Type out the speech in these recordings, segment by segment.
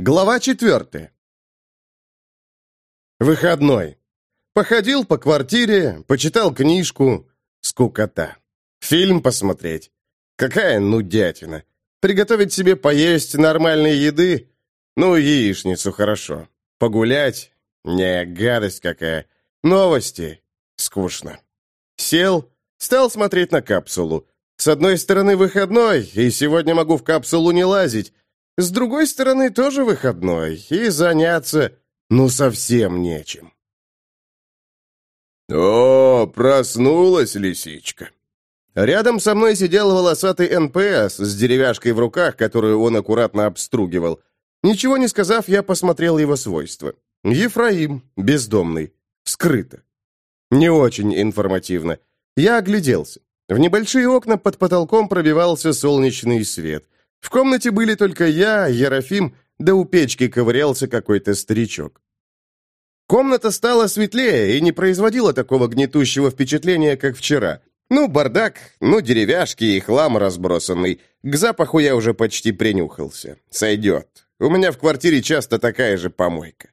Глава четвертая. Выходной. Походил по квартире, почитал книжку. Скукота. Фильм посмотреть. Какая нудятина. Приготовить себе поесть нормальной еды. Ну, яичницу хорошо. Погулять. Не, гадость какая. Новости. Скучно. Сел, стал смотреть на капсулу. С одной стороны выходной, и сегодня могу в капсулу не лазить. С другой стороны, тоже выходной, и заняться, ну, совсем нечем. «О, проснулась лисичка!» Рядом со мной сидел волосатый НПС с деревяшкой в руках, которую он аккуратно обстругивал. Ничего не сказав, я посмотрел его свойства. Ефраим, бездомный, скрыто. Не очень информативно. Я огляделся. В небольшие окна под потолком пробивался солнечный свет – в комнате были только я, Ефраим, да у печки ковырялся какой-то старичок. Комната стала светлее и не производила такого гнетущего впечатления, как вчера. Ну, бардак, ну, деревяшки и хлам разбросанный. К запаху я уже почти принюхался. Сойдет. У меня в квартире часто такая же помойка.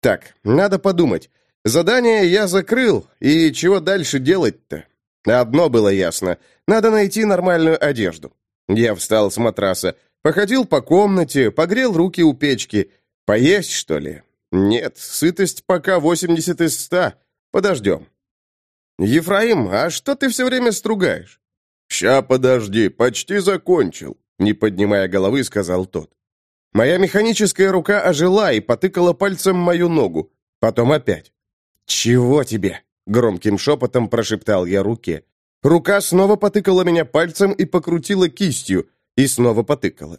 Так, надо подумать. Задание я закрыл, и чего дальше делать-то? Одно было ясно. Надо найти нормальную одежду. Я встал с матраса, походил по комнате, погрел руки у печки. Поесть, что ли? Нет, сытость пока 80 из 100. Подождем. Ефраим, а что ты все время стругаешь? «Ща, подожди, почти закончил», — не поднимая головы, сказал тот. Моя механическая рука ожила и потыкала пальцем мою ногу. Потом опять. «Чего тебе?» — громким шепотом прошептал я руке. Рука снова потыкала меня пальцем и покрутила кистью, и снова потыкала.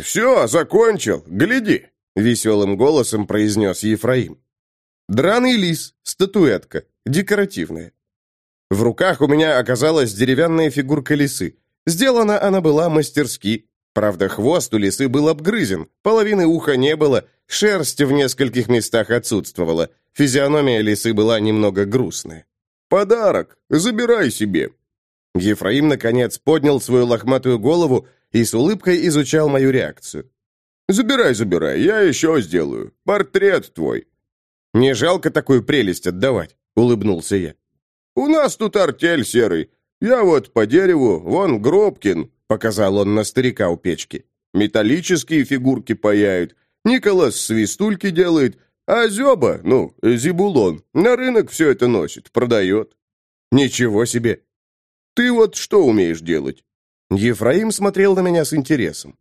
«Все, закончил, гляди!» — веселым голосом произнес Ефраим. Драный лис, статуэтка, декоративная. В руках у меня оказалась деревянная фигурка лисы. Сделана она была мастерски. Правда, хвост у лисы был обгрызен, половины уха не было, шерсть в нескольких местах отсутствовала, физиономия лисы была немного грустная. «Подарок! Забирай себе!» Ефраим, наконец, поднял свою лохматую голову и с улыбкой изучал мою реакцию. «Забирай, забирай, я еще сделаю. Портрет твой». «Не жалко такую прелесть отдавать», — улыбнулся я. «У нас тут артель серый. Я вот по дереву, вон Гробкин», — показал он на старика у печки. «Металлические фигурки паяют. Николас свистульки делает, а Зеба, ну, Зибулон, на рынок все это носит, продает». «Ничего себе! Ты вот что умеешь делать?» Ефраим смотрел на меня с интересом.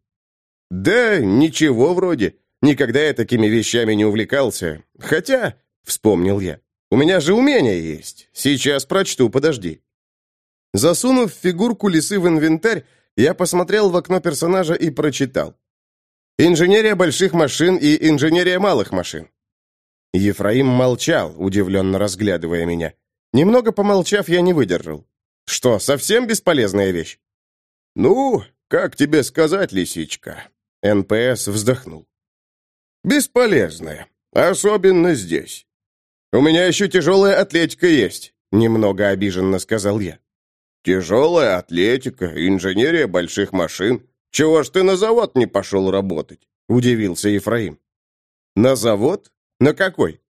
«Да, ничего вроде. Никогда я такими вещами не увлекался. Хотя, — вспомнил я, — у меня же умения есть. Сейчас прочту, подожди». Засунув фигурку лисы в инвентарь, я посмотрел в окно персонажа и прочитал. «Инженерия больших машин и инженерия малых машин». Ефраим молчал, удивленно разглядывая меня. Немного помолчав, я не выдержал. Что, совсем бесполезная вещь? Ну, как тебе сказать, лисичка? НПС вздохнул. Бесполезная, особенно здесь. У меня еще тяжелая атлетика есть, немного обиженно сказал я. Тяжелая атлетика, инженерия больших машин. Чего ж ты на завод не пошел работать? Удивился Ефраим. На завод? На какой?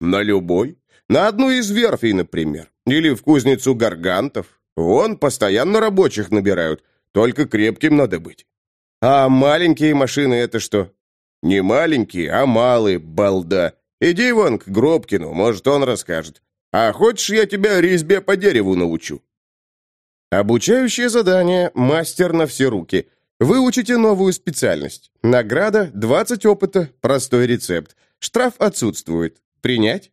На любой. На одну из верфей, например. Или в кузницу гаргантов. Вон, постоянно рабочих набирают. Только крепким надо быть. А маленькие машины это что? Не маленькие, а малые, балда. Иди вон к Гробкину, может, он расскажет. А хочешь, я тебя резьбе по дереву научу? Обучающее задание «Мастер на все руки». Выучите новую специальность. Награда – 20 опыта, простой рецепт. Штраф отсутствует. Принять?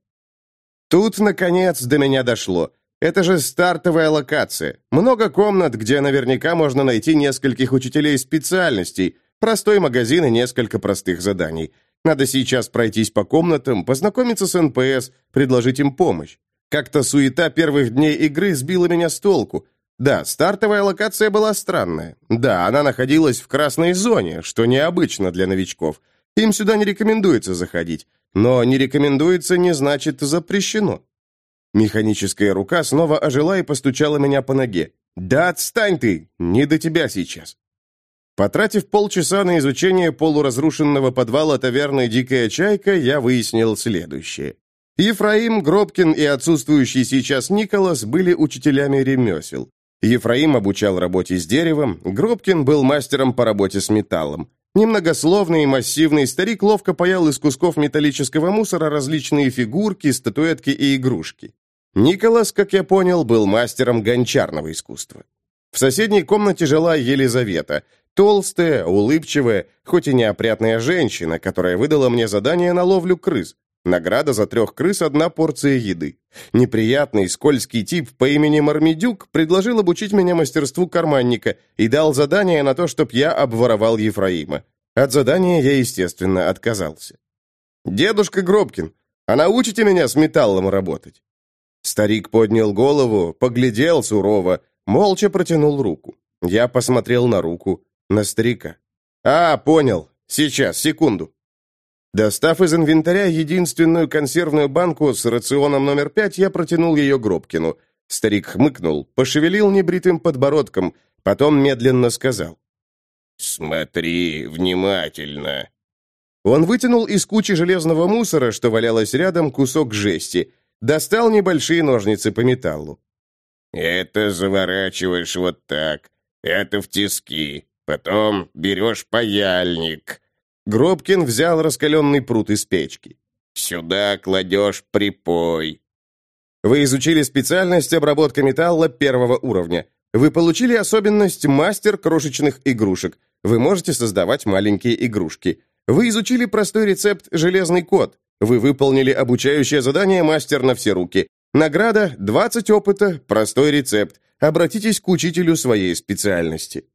Тут, наконец, до меня дошло. Это же стартовая локация. Много комнат, где наверняка можно найти нескольких учителей специальностей, простой магазин и несколько простых заданий. Надо сейчас пройтись по комнатам, познакомиться с НПС, предложить им помощь. Как-то суета первых дней игры сбила меня с толку. Да, стартовая локация была странная. Да, она находилась в красной зоне, что необычно для новичков. Им сюда не рекомендуется заходить. Но не рекомендуется не значит запрещено. Механическая рука снова ожила и постучала меня по ноге. «Да отстань ты! Не до тебя сейчас!» Потратив полчаса на изучение полуразрушенного подвала таверны «Дикая чайка», я выяснил следующее. Ефраим, Гробкин и отсутствующий сейчас Николас были учителями ремесел. Ефраим обучал работе с деревом, Гробкин был мастером по работе с металлом. Немногословный и массивный старик ловко паял из кусков металлического мусора различные фигурки, статуэтки и игрушки. Николас, как я понял, был мастером гончарного искусства. В соседней комнате жила Елизавета, толстая, улыбчивая, хоть и неопрятная женщина, которая выдала мне задание на ловлю крыс. Награда за трех крыс – одна порция еды. Неприятный, скользкий тип по имени Мармедюк предложил обучить меня мастерству карманника и дал задание на то, чтоб я обворовал Ефраима. От задания я, естественно, отказался. «Дедушка Гробкин, а научите меня с металлом работать?» Старик поднял голову, поглядел сурово, молча протянул руку. Я посмотрел на руку, на старика. «А, понял. Сейчас, секунду». Достав из инвентаря единственную консервную банку с рационом номер пять, я протянул ее Гробкину. Старик хмыкнул, пошевелил небритым подбородком, потом медленно сказал. «Смотри внимательно». Он вытянул из кучи железного мусора, что валялось рядом, кусок жести, достал небольшие ножницы по металлу. «Это заворачиваешь вот так, это в тиски, Потом берешь паяльник». Гробкин взял раскаленный пруд из печки. «Сюда кладешь припой». Вы изучили специальность обработка металла первого уровня. Вы получили особенность мастер крошечных игрушек. Вы можете создавать маленькие игрушки. Вы изучили простой рецепт «Железный код». Вы выполнили обучающее задание «Мастер на все руки». Награда – 20 опыта, простой рецепт. Обратитесь к учителю своей специальности.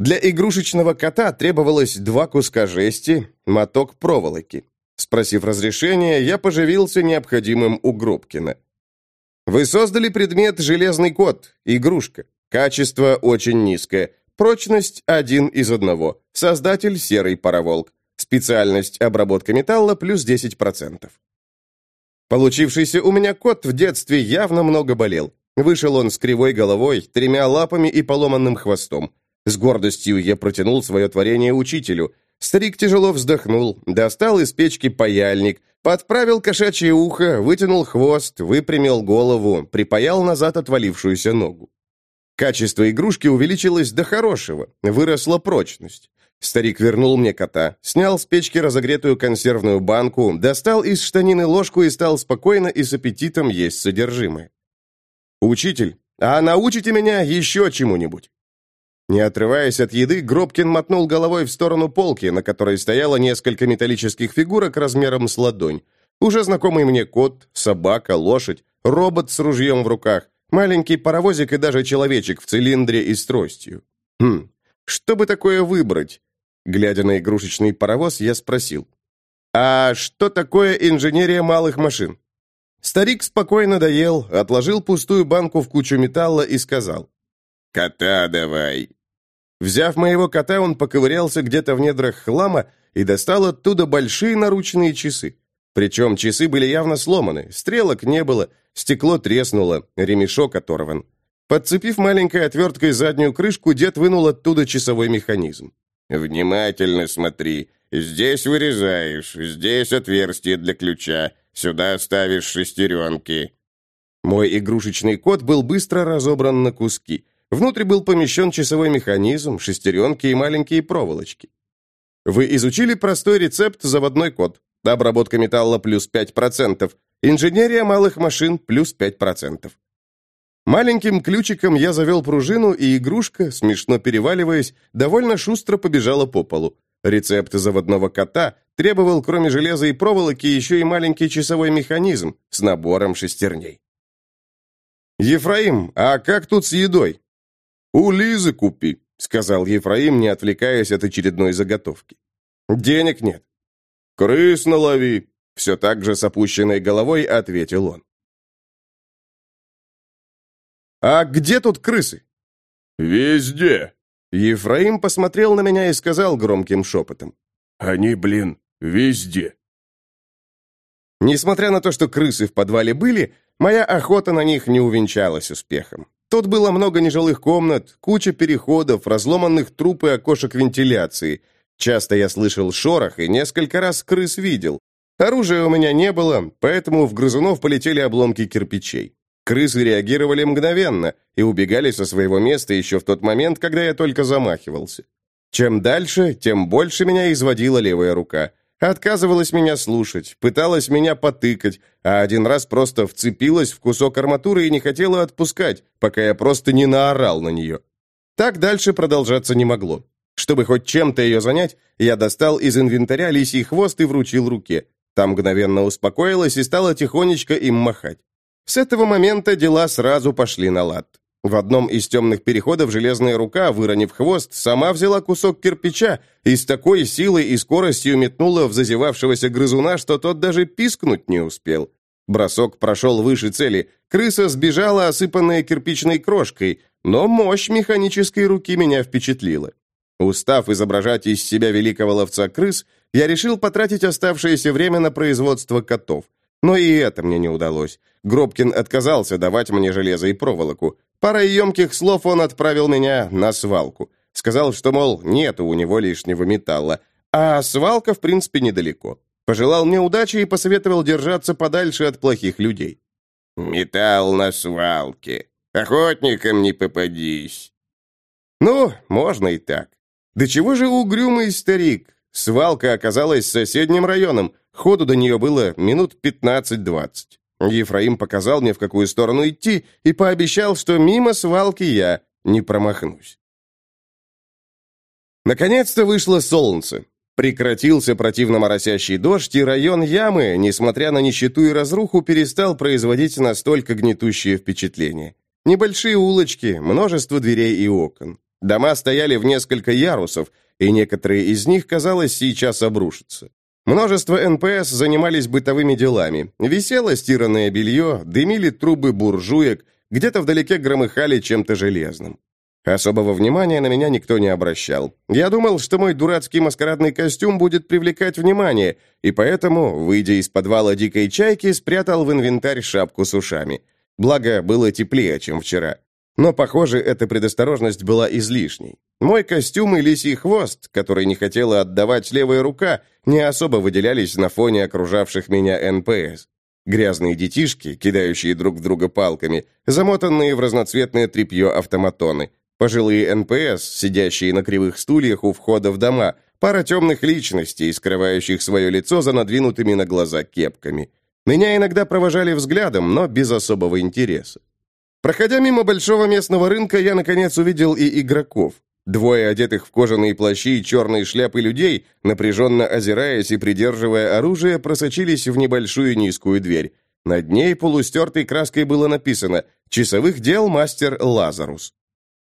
Для игрушечного кота требовалось два куска жести, моток проволоки. Спросив разрешения, я поживился необходимым у Гробкина. Вы создали предмет «Железный кот», игрушка. Качество очень низкое. Прочность один из одного. Создатель серый пароволк. Специальность обработка металла плюс 10%. Получившийся у меня кот в детстве явно много болел. Вышел он с кривой головой, тремя лапами и поломанным хвостом. С гордостью я протянул свое творение учителю. Старик тяжело вздохнул, достал из печки паяльник, подправил кошачье ухо, вытянул хвост, выпрямил голову, припаял назад отвалившуюся ногу. Качество игрушки увеличилось до хорошего, выросла прочность. Старик вернул мне кота, снял с печки разогретую консервную банку, достал из штанины ложку и стал спокойно и с аппетитом есть содержимое. «Учитель, а научите меня еще чему-нибудь?» Не отрываясь от еды, Гробкин мотнул головой в сторону полки, на которой стояло несколько металлических фигурок размером с ладонь. Уже знакомый мне кот, собака, лошадь, робот с ружьем в руках, маленький паровозик и даже человечек в цилиндре и с тростью. Хм, что бы такое выбрать? Глядя на игрушечный паровоз, я спросил. «А что такое инженерия малых машин?» Старик спокойно доел, отложил пустую банку в кучу металла и сказал. «Кота давай, Взяв моего кота, он поковырялся где-то в недрах хлама и достал оттуда большие наручные часы. Причем часы были явно сломаны, стрелок не было, стекло треснуло, ремешок оторван. Подцепив маленькой отверткой заднюю крышку, дед вынул оттуда часовой механизм. «Внимательно смотри. Здесь вырезаешь, здесь отверстие для ключа, сюда ставишь шестеренки». Мой игрушечный кот был быстро разобран на куски. Внутрь был помещен часовой механизм, шестеренки и маленькие проволочки. Вы изучили простой рецепт заводной код. Обработка металла плюс 5%. Инженерия малых машин плюс 5%. Маленьким ключиком я завел пружину, и игрушка, смешно переваливаясь, довольно шустро побежала по полу. Рецепт заводного кота требовал, кроме железа и проволоки, еще и маленький часовой механизм с набором шестерней. «Ефраим, а как тут с едой?» «У Лизы купи», — сказал Ефраим, не отвлекаясь от очередной заготовки. «Денег нет». «Крыс налови», — все так же с опущенной головой ответил он. «А где тут крысы?» «Везде». Ефраим посмотрел на меня и сказал громким шепотом. «Они, блин, везде». Несмотря на то, что крысы в подвале были, моя охота на них не увенчалась успехом. Тут было много нежилых комнат, куча переходов, разломанных труб и окошек вентиляции. Часто я слышал шорох и несколько раз крыс видел. Оружия у меня не было, поэтому в грызунов полетели обломки кирпичей. Крысы реагировали мгновенно и убегали со своего места еще в тот момент, когда я только замахивался. Чем дальше, тем больше меня изводила левая рука. Отказывалась меня слушать, пыталась меня потыкать, а один раз просто вцепилась в кусок арматуры и не хотела отпускать, пока я просто не наорал на нее. Так дальше продолжаться не могло. Чтобы хоть чем-то ее занять, я достал из инвентаря лисий хвост и вручил руке. Там мгновенно успокоилась и стала тихонечко им махать. С этого момента дела сразу пошли на лад. В одном из темных переходов железная рука, выронив хвост, сама взяла кусок кирпича и с такой силой и скоростью метнула в зазевавшегося грызуна, что тот даже пискнуть не успел. Бросок прошел выше цели. Крыса сбежала, осыпанная кирпичной крошкой, но мощь механической руки меня впечатлила. Устав изображать из себя великого ловца крыс, я решил потратить оставшееся время на производство котов. Но и это мне не удалось. Гробкин отказался давать мне железо и проволоку. Парой емких слов он отправил меня на свалку. Сказал, что, мол, нету у него лишнего металла. А свалка, в принципе, недалеко. Пожелал мне удачи и посоветовал держаться подальше от плохих людей. «Металл на свалке. Охотникам не попадись». Ну, можно и так. Да чего же угрюмый старик? Свалка оказалась соседним районом. Ходу до нее было минут 15-20. Ефраим показал мне, в какую сторону идти, и пообещал, что мимо свалки я не промахнусь. Наконец-то вышло солнце. Прекратился противно моросящий дождь, и район Ямы, несмотря на нищету и разруху, перестал производить настолько гнетущее впечатление. Небольшие улочки, множество дверей и окон. Дома стояли в несколько ярусов, и некоторые из них, казалось, сейчас обрушатся. Множество НПС занимались бытовыми делами. Висело стиранное белье, дымили трубы буржуек, где-то вдалеке громыхали чем-то железным. Особого внимания на меня никто не обращал. Я думал, что мой дурацкий маскарадный костюм будет привлекать внимание, и поэтому, выйдя из подвала дикой чайки, спрятал в инвентарь шапку с ушами. Благо, было теплее, чем вчера. Но, похоже, эта предосторожность была излишней. Мой костюм и лисий хвост, который не хотела отдавать левая рука, не особо выделялись на фоне окружавших меня НПС. Грязные детишки, кидающие друг в друга палками, замотанные в разноцветное тряпье автоматоны, пожилые НПС, сидящие на кривых стульях у входа в дома, пара темных личностей, скрывающих свое лицо за надвинутыми на глаза кепками. Меня иногда провожали взглядом, но без особого интереса. Проходя мимо большого местного рынка, я, наконец, увидел и игроков. Двое одетых в кожаные плащи и черные шляпы людей, напряженно озираясь и придерживая оружие, просочились в небольшую низкую дверь. Над ней полустертой краской было написано «Часовых дел мастер Лазарус».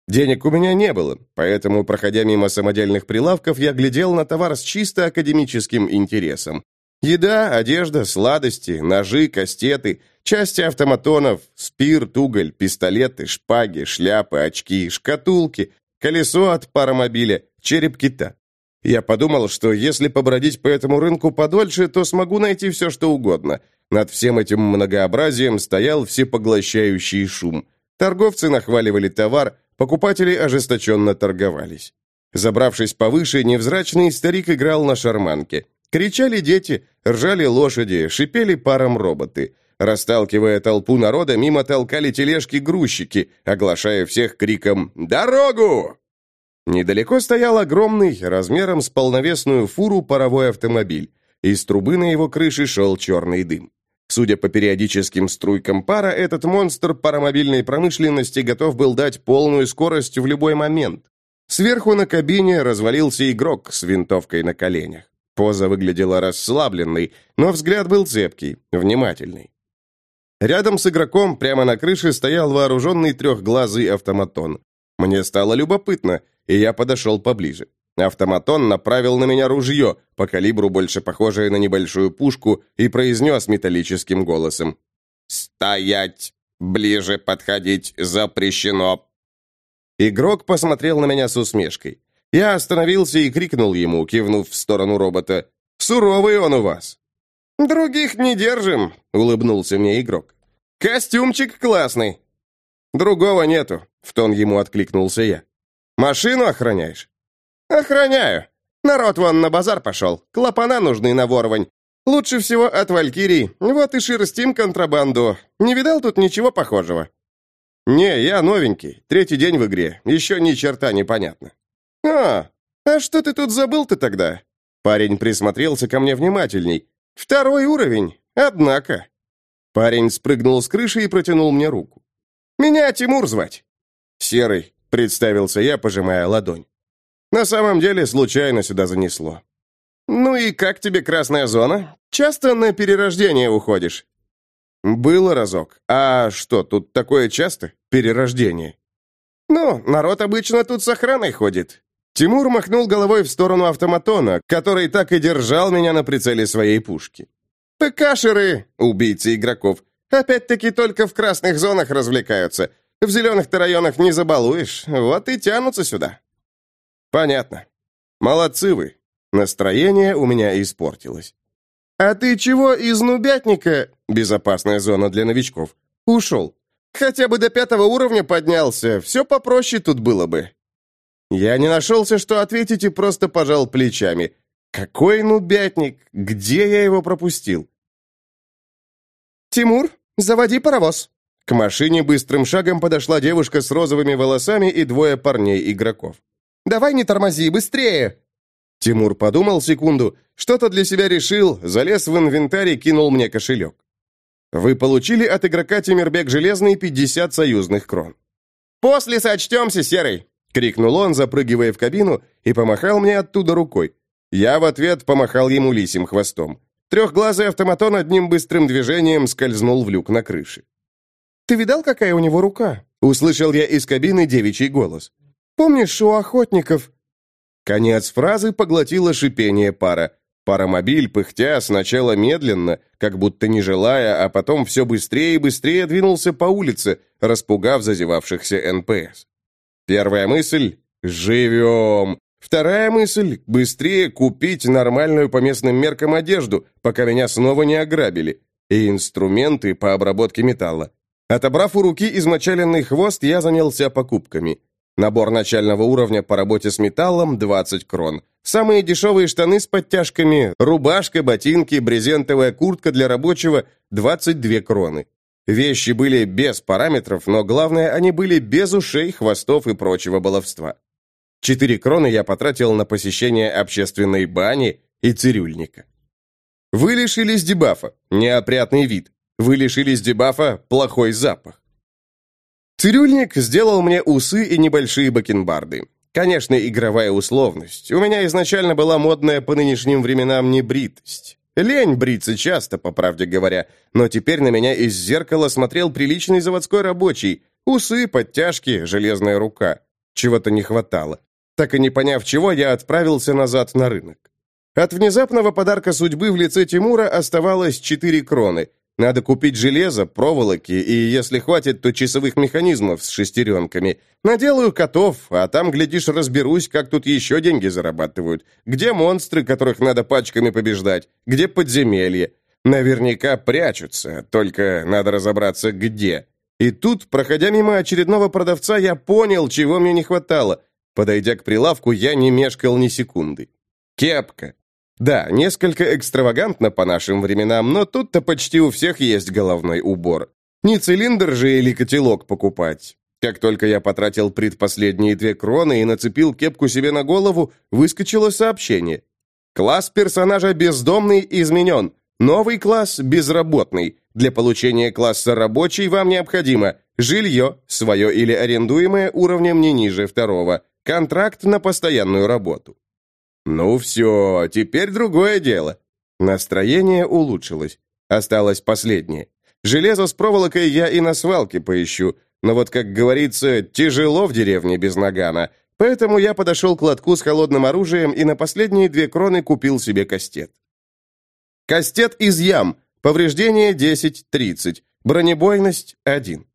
Денег у меня не было, поэтому, проходя мимо самодельных прилавков, я глядел на товар с чисто академическим интересом. Еда, одежда, сладости, ножи, кастеты, части автоматонов, спирт, уголь, пистолеты, шпаги, шляпы, очки, шкатулки, колесо от паромобиля, череп кита. Я подумал, что если побродить по этому рынку подольше, то смогу найти все, что угодно. Над всем этим многообразием стоял всепоглощающий шум. Торговцы нахваливали товар, покупатели ожесточенно торговались. Забравшись повыше, невзрачный старик играл на шарманке. Кричали дети, ржали лошади, шипели паром роботы. Расталкивая толпу народа, мимо толкали тележки-грузчики, оглашая всех криком «Дорогу!». Недалеко стоял огромный, размером с полновесную фуру, паровой автомобиль. Из трубы на его крыше шел черный дым. Судя по периодическим струйкам пара, этот монстр паромобильной промышленности готов был дать полную скорость в любой момент. Сверху на кабине развалился игрок с винтовкой на коленях. Поза выглядела расслабленной, но взгляд был цепкий, внимательный. Рядом с игроком прямо на крыше стоял вооруженный трехглазый автоматон. Мне стало любопытно, и я подошел поближе. Автоматон направил на меня ружье, по калибру больше похожее на небольшую пушку, и произнес металлическим голосом. «Стоять! Ближе подходить запрещено!» Игрок посмотрел на меня с усмешкой. Я остановился и крикнул ему, кивнув в сторону робота. «Суровый он у вас!» «Других не держим», — улыбнулся мне игрок. «Костюмчик классный». Другого нету, в тон ему откликнулся я. Машину охраняешь? Охраняю. Народ вон на базар пошел. Клапана нужны на ворвань. Лучше всего от Валькирий. Вот и шерстим контрабанду. Не видал тут ничего похожего? Не, я новенький. Третий день в игре. Еще ни черта не понятно. А, а что ты тут забыл-то тогда? Парень присмотрелся ко мне внимательней. Второй уровень. Однако. Парень спрыгнул с крыши и протянул мне руку. «Меня Тимур звать». «Серый», — представился я, пожимая ладонь. «На самом деле, случайно сюда занесло». «Ну и как тебе красная зона? Часто на перерождение уходишь?» «Было разок. А что, тут такое часто? Перерождение?» «Ну, народ обычно тут с охраной ходит». Тимур махнул головой в сторону автоматона, который так и держал меня на прицеле своей пушки. ПКшеры, убийцы игроков, опять-таки только в красных зонах развлекаются. В зеленых-то районах не забалуешь, вот и тянутся сюда. Понятно. Молодцы вы. Настроение у меня испортилось. А ты чего из нубятника, безопасная зона для новичков, ушел? Хотя бы до пятого уровня поднялся, все попроще тут было бы. Я не нашелся, что ответить, и просто пожал плечами. Какой нубятник? Где я его пропустил? «Тимур, заводи паровоз!» К машине быстрым шагом подошла девушка с розовыми волосами и двое парней-игроков. «Давай не тормози, быстрее!» Тимур подумал секунду, что-то для себя решил, залез в инвентарь и кинул мне кошелек. Вы получили от игрока Тимирбек Железный 50 союзных крон. «После сочтемся, Серый!» — крикнул он, запрыгивая в кабину, и помахал мне оттуда рукой. Я в ответ помахал ему лисим хвостом. Трехглазый автоматон одним быстрым движением скользнул в люк на крыше. «Ты видал, какая у него рука?» — услышал я из кабины девичий голос. «Помнишь, у охотников...» Конец фразы поглотило шипение пара. Паромобиль, пыхтя, сначала медленно, как будто не желая, а потом все быстрее и быстрее двинулся по улице, распугав зазевавшихся НПС. Первая мысль — «Живем!» Вторая мысль – быстрее купить нормальную по местным меркам одежду, пока меня снова не ограбили, и инструменты по обработке металла. Отобрав у руки измочаленный хвост, я занялся покупками. Набор начального уровня по работе с металлом – 20 крон. Самые дешевые штаны с подтяжками, рубашка, ботинки, брезентовая куртка для рабочего – 22 кроны. Вещи были без параметров, но главное, они были без ушей, хвостов и прочего баловства. Четыре кроны я потратил на посещение общественной бани и цирюльника. Вы лишились дебафа, неопрятный вид. Вы лишились дебафа, плохой запах. Цирюльник сделал мне усы и небольшие бакенбарды. Конечно, игровая условность. У меня изначально была модная по нынешним временам небритость. Лень бриться часто, по правде говоря, но теперь на меня из зеркала смотрел приличный заводской рабочий. Усы, подтяжки, железная рука. Чего-то не хватало. Так и не поняв чего, я отправился назад на рынок. От внезапного подарка судьбы в лице Тимура оставалось четыре кроны. Надо купить железо, проволоки и, если хватит, то часовых механизмов с шестеренками. Наделаю котов, а там, глядишь, разберусь, как тут еще деньги зарабатывают. Где монстры, которых надо пачками побеждать? Где подземелье? Наверняка прячутся, только надо разобраться, где. И тут, проходя мимо очередного продавца, я понял, чего мне не хватало. Подойдя к прилавку, я не мешкал ни секунды. Кепка. Да, несколько экстравагантно по нашим временам, но тут-то почти у всех есть головной убор. Не цилиндр же или котелок покупать. Как только я потратил предпоследние две кроны и нацепил кепку себе на голову, выскочило сообщение. Класс персонажа «Бездомный» изменен. Новый класс «Безработный». Для получения класса «Рабочий» вам необходимо жилье, свое или арендуемое уровнем не ниже второго, Контракт на постоянную работу. Ну все, теперь другое дело. Настроение улучшилось. Осталось последнее. Железо с проволокой я и на свалке поищу, но вот, как говорится, тяжело в деревне без нагана, поэтому я подошел к лотку с холодным оружием и на последние две кроны купил себе кастет. Кастет из ям, повреждение 10-30, бронебойность 1.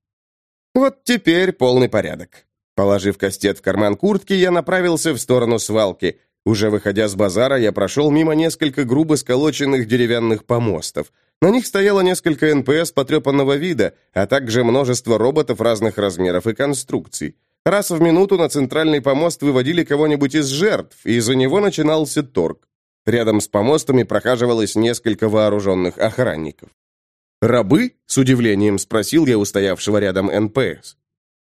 Вот теперь полный порядок. Положив кастет в карман куртки, я направился в сторону свалки. Уже выходя с базара, я прошел мимо нескольких грубо сколоченных деревянных помостов. На них стояло несколько НПС потрепанного вида, а также множество роботов разных размеров и конструкций. Раз в минуту на центральный помост выводили кого-нибудь из жертв, и за него начинался торг. Рядом с помостами прохаживалось несколько вооруженных охранников. «Рабы?» — с удивлением спросил я у стоявшего рядом НПС.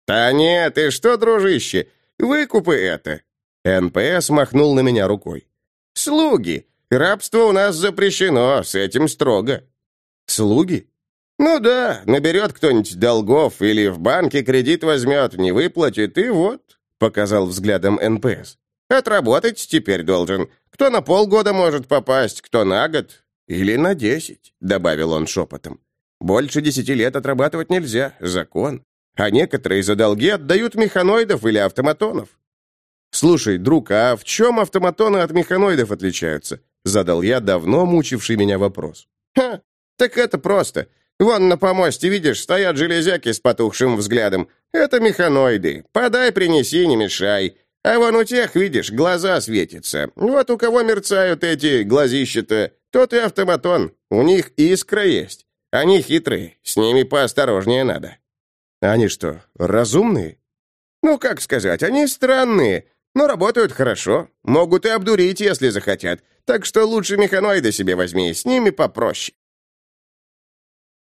«Да нет, ты что, дружище, выкупы это!» НПС махнул на меня рукой. «Слуги! Рабство у нас запрещено, с этим строго». «Слуги?» «Ну да, наберет кто-нибудь долгов или в банке кредит возьмет, не выплатит, и вот», — показал взглядом НПС. «Отработать теперь должен. Кто на полгода может попасть, кто на год. Или на десять», — добавил он шепотом. «Больше десяти лет отрабатывать нельзя, закон. А некоторые за долги отдают механоидов или автоматонов. «Слушай, друг, а в чем автоматоны от механоидов отличаются?» Задал я давно мучивший меня вопрос. «Ха, так это просто. Вон на помосте, видишь, стоят железяки с потухшим взглядом. Это механоиды. Подай, принеси, не мешай. А вон у тех, видишь, глаза светятся. Вот у кого мерцают эти глазища-то, тот и автоматон. У них искра есть. Они хитрые, с ними поосторожнее надо». «Они что, разумные?» «Ну, как сказать, они странные, но работают хорошо. Могут и обдурить, если захотят. Так что лучше механоиды себе возьми, с ними попроще».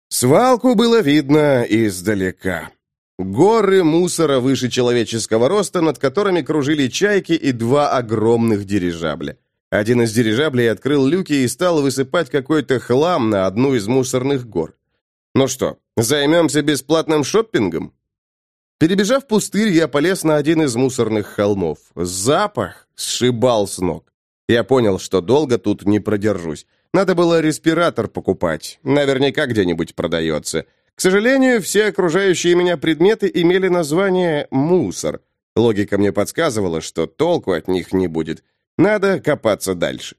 Свалку было видно издалека. Горы мусора выше человеческого роста, над которыми кружили чайки и два огромных дирижабля. Один из дирижаблей открыл люки и стал высыпать какой-то хлам на одну из мусорных гор. Ну что, займемся бесплатным шоппингом? Перебежав пустырь, я полез на один из мусорных холмов. Запах сшибал с ног. Я понял, что долго тут не продержусь. Надо было респиратор покупать. Наверняка где-нибудь продается. К сожалению, все окружающие меня предметы имели название «мусор». Логика мне подсказывала, что толку от них не будет. Надо копаться дальше.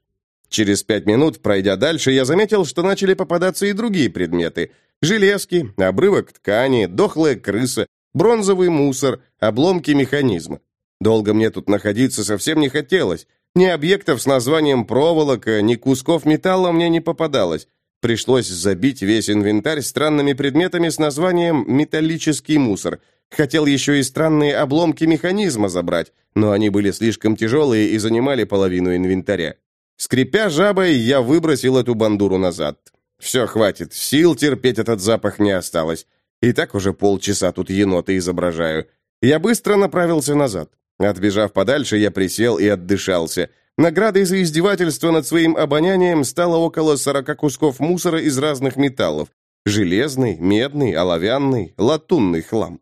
Через пять минут, пройдя дальше, я заметил, что начали попадаться и другие предметы. Железки, обрывок ткани, дохлая крыса, бронзовый мусор, обломки механизма. Долго мне тут находиться совсем не хотелось. Ни объектов с названием проволока, ни кусков металла мне не попадалось. Пришлось забить весь инвентарь странными предметами с названием «металлический мусор». Хотел еще и странные обломки механизма забрать, но они были слишком тяжелые и занимали половину инвентаря. Скрипя жабой, я выбросил эту бандуру назад. Все, хватит, сил терпеть этот запах не осталось. И так уже полчаса тут енота изображаю. Я быстро направился назад. Отбежав подальше, я присел и отдышался. Наградой за издевательство над своим обонянием стало около сорока кусков мусора из разных металлов. Железный, медный, оловянный, латунный хлам.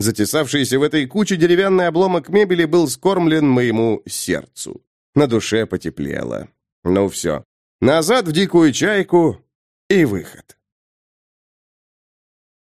Затесавшийся в этой куче деревянный обломок мебели был скормлен моему сердцу. На душе потеплело. Ну все. Назад в дикую чайку и выход.